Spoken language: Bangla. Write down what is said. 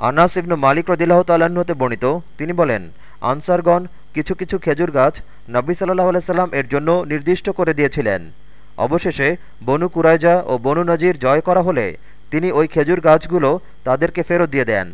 আনাস ইবনু মালিক রদিল্লাহ তাল্লাহতে বর্ণিত, তিনি বলেন, আনসারগণ কিছু কিছু খেজুর গাছ নব্বী সাল্লাহ আলাইসাল্লাম এর জন্য নির্দিষ্ট করে দিয়েছিলেন। অবশেষে বনু কুরাইজা ও বনু নজির জয় করা হলে তিনি ওই খেজুর গাছগুলো তাদেরকে ফেরত দিয়ে দেন।